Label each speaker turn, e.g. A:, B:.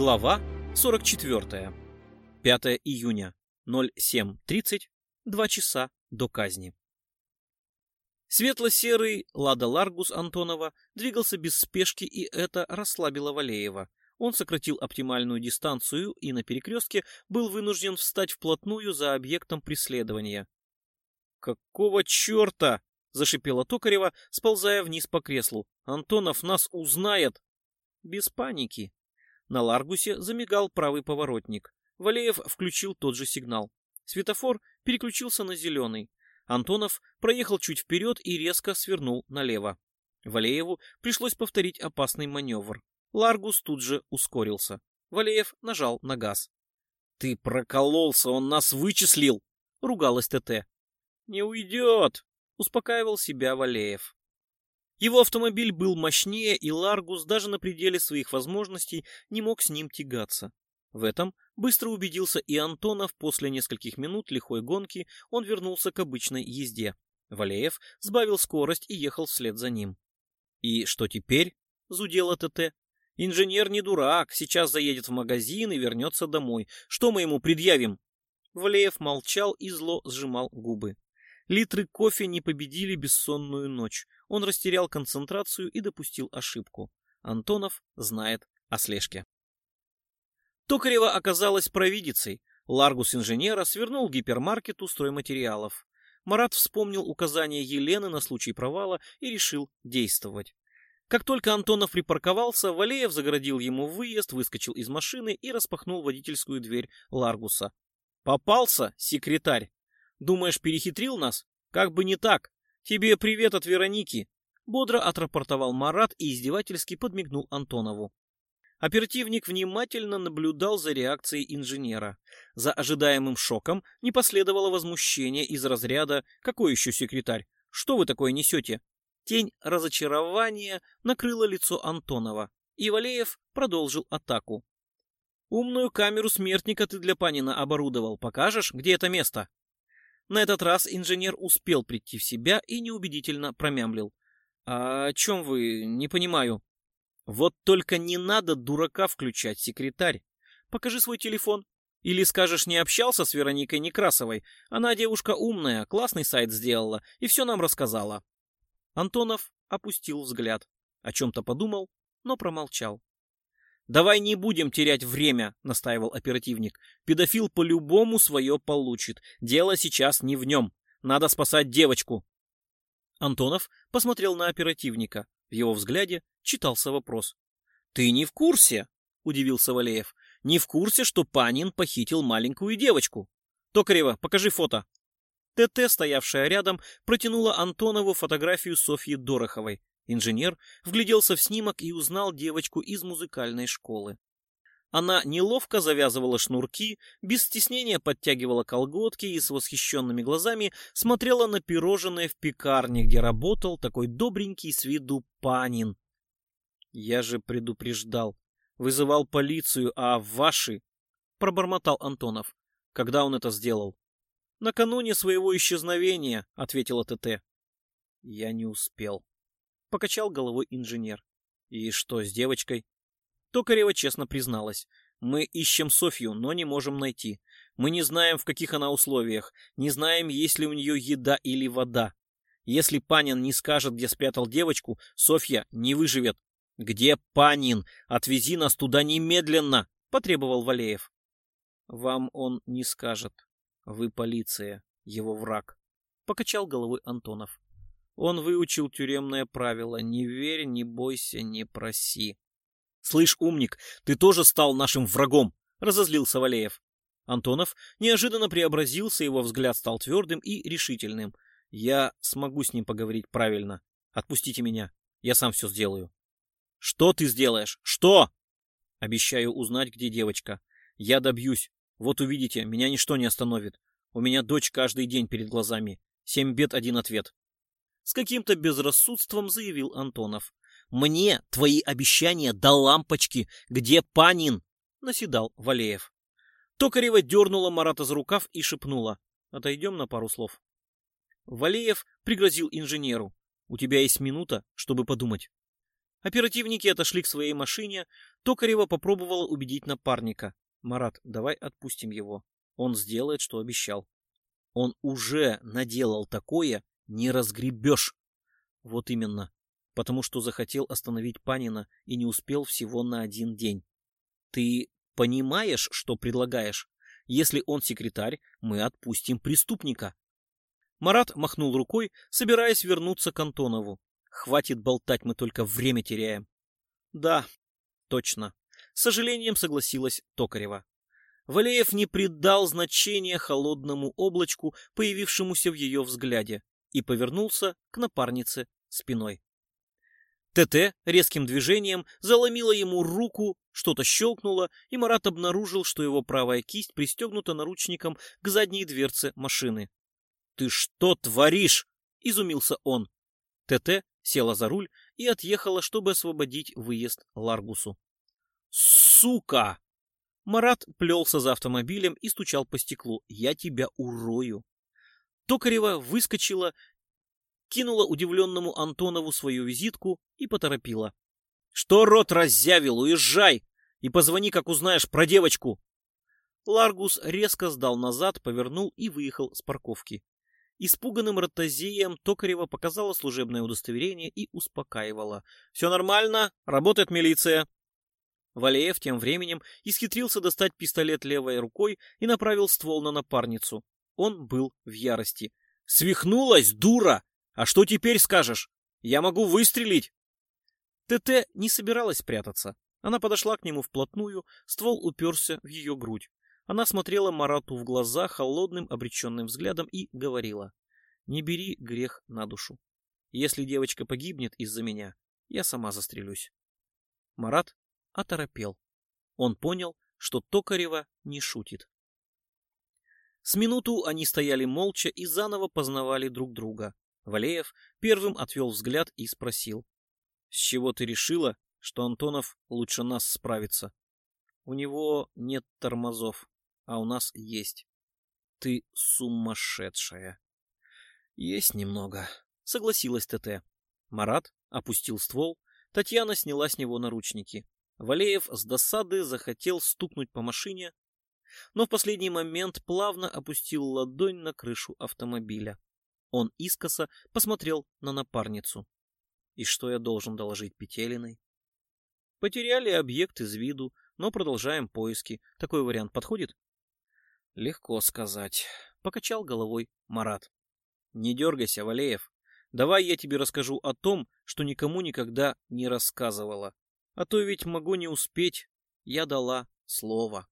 A: Глава 44. 5 июня. 07.30. Два часа до казни. Светло-серый Лада Ларгус Антонова двигался без спешки, и это расслабило Валеева. Он сократил оптимальную дистанцию и на перекрестке был вынужден встать вплотную за объектом преследования. «Какого черта?» — зашипела Токарева, сползая вниз по креслу. «Антонов нас узнает!» «Без паники!» На Ларгусе замигал правый поворотник. Валеев включил тот же сигнал. Светофор переключился на зеленый. Антонов проехал чуть вперед и резко свернул налево. Валееву пришлось повторить опасный маневр. Ларгус тут же ускорился. Валеев нажал на газ. «Ты прокололся, он нас вычислил!» — ругалась ТТ. «Не уйдет!» — успокаивал себя Валеев. Его автомобиль был мощнее, и Ларгус даже на пределе своих возможностей не мог с ним тягаться. В этом быстро убедился и Антонов. После нескольких минут лихой гонки он вернулся к обычной езде. Валеев сбавил скорость и ехал вслед за ним. «И что теперь?» — зудела ТТ. «Инженер не дурак, сейчас заедет в магазин и вернется домой. Что мы ему предъявим?» Валеев молчал и зло сжимал губы. Литры кофе не победили бессонную ночь. Он растерял концентрацию и допустил ошибку. Антонов знает о слежке. Токарева оказалась провидицей. Ларгус инженера свернул к гипермаркету стройматериалов. Марат вспомнил указания Елены на случай провала и решил действовать. Как только Антонов припарковался, Валеев загородил ему выезд, выскочил из машины и распахнул водительскую дверь Ларгуса. «Попался, секретарь!» Думаешь, перехитрил нас? Как бы не так. Тебе привет от Вероники. Бодро отрапортовал Марат и издевательски подмигнул Антонову. Оперативник внимательно наблюдал за реакцией инженера. За ожидаемым шоком не последовало возмущение из разряда «Какой еще секретарь? Что вы такое несете?» Тень разочарования накрыла лицо Антонова, и Валеев продолжил атаку. «Умную камеру смертника ты для Панина оборудовал. Покажешь, где это место?» На этот раз инженер успел прийти в себя и неубедительно промямлил. «А о чем вы? Не понимаю». «Вот только не надо дурака включать, секретарь. Покажи свой телефон. Или скажешь, не общался с Вероникой Некрасовой. Она девушка умная, классный сайт сделала и все нам рассказала». Антонов опустил взгляд, о чем-то подумал, но промолчал. «Давай не будем терять время», — настаивал оперативник. «Педофил по-любому свое получит. Дело сейчас не в нем. Надо спасать девочку». Антонов посмотрел на оперативника. В его взгляде читался вопрос. «Ты не в курсе?» — удивился Валеев. «Не в курсе, что Панин похитил маленькую девочку?» «Токарева, покажи фото». ТТ, стоявшая рядом, протянула Антонову фотографию Софьи Дороховой. Инженер вгляделся в снимок и узнал девочку из музыкальной школы. Она неловко завязывала шнурки, без стеснения подтягивала колготки и с восхищенными глазами смотрела на пирожное в пекарне, где работал такой добренький с виду панин. «Я же предупреждал, вызывал полицию, а ваши...» — пробормотал Антонов. «Когда он это сделал?» «Накануне своего исчезновения», — ответила ТТ. «Я не успел». Покачал головой инженер. И что с девочкой? Токарева честно призналась. Мы ищем Софью, но не можем найти. Мы не знаем, в каких она условиях. Не знаем, есть ли у нее еда или вода. Если Панин не скажет, где спрятал девочку, Софья не выживет. «Где Панин? Отвези нас туда немедленно!» — потребовал Валеев. «Вам он не скажет. Вы полиция, его враг», — покачал головой Антонов. Он выучил тюремное правило «не верь, не бойся, не проси». «Слышь, умник, ты тоже стал нашим врагом!» — разозлился Валеев. Антонов неожиданно преобразился, его взгляд стал твердым и решительным. «Я смогу с ним поговорить правильно. Отпустите меня, я сам все сделаю». «Что ты сделаешь? Что?» «Обещаю узнать, где девочка. Я добьюсь. Вот увидите, меня ничто не остановит. У меня дочь каждый день перед глазами. Семь бед, один ответ. С каким-то безрассудством заявил Антонов. «Мне твои обещания до лампочки! Где Панин?» — наседал Валеев. Токарева дернула Марата за рукав и шепнула. «Отойдем на пару слов». Валеев пригрозил инженеру. «У тебя есть минута, чтобы подумать». Оперативники отошли к своей машине. Токарева попробовала убедить напарника. «Марат, давай отпустим его. Он сделает, что обещал». «Он уже наделал такое, не разгребешь». «Вот именно. Потому что захотел остановить Панина и не успел всего на один день. Ты понимаешь, что предлагаешь? Если он секретарь, мы отпустим преступника». Марат махнул рукой, собираясь вернуться к Антонову. Хватит болтать, мы только время теряем. Да, точно. С сожалением согласилась Токарева. Валеев не придал значения холодному облачку, появившемуся в ее взгляде, и повернулся к напарнице спиной. ТТ резким движением заломила ему руку, что-то щелкнуло, и Марат обнаружил, что его правая кисть пристегнута наручником к задней дверце машины. «Ты что творишь?» — изумился он. ТТ села за руль и отъехала, чтобы освободить выезд Ларгусу. «Сука!» Марат плелся за автомобилем и стучал по стеклу. «Я тебя урою!» Токарева выскочила, кинула удивленному Антонову свою визитку и поторопила. «Что рот раззявил? Уезжай! И позвони, как узнаешь про девочку!» Ларгус резко сдал назад, повернул и выехал с парковки. Испуганным ротозеем Токарева показала служебное удостоверение и успокаивала. «Все нормально, работает милиция». Валеев тем временем исхитрился достать пистолет левой рукой и направил ствол на напарницу. Он был в ярости. «Свихнулась, дура! А что теперь скажешь? Я могу выстрелить!» ТТ не собиралась прятаться. Она подошла к нему вплотную, ствол уперся в ее грудь. Она смотрела Марату в глаза холодным обреченным взглядом и говорила, «Не бери грех на душу. Если девочка погибнет из-за меня, я сама застрелюсь». Марат оторопел. Он понял, что Токарева не шутит. С минуту они стояли молча и заново познавали друг друга. Валеев первым отвел взгляд и спросил. «С чего ты решила, что Антонов лучше нас справится? У него нет тормозов а у нас есть. Ты сумасшедшая. Есть немного, согласилась ТТ. Марат опустил ствол, Татьяна сняла с него наручники. Валеев с досады захотел стукнуть по машине, но в последний момент плавно опустил ладонь на крышу автомобиля. Он искоса посмотрел на напарницу. И что я должен доложить Петелиной? Потеряли объект из виду, но продолжаем поиски. Такой вариант подходит? Легко сказать. Покачал головой Марат. Не дергайся, Валеев. Давай я тебе расскажу о том, что никому никогда не рассказывала. А то ведь могу не успеть. Я дала слово.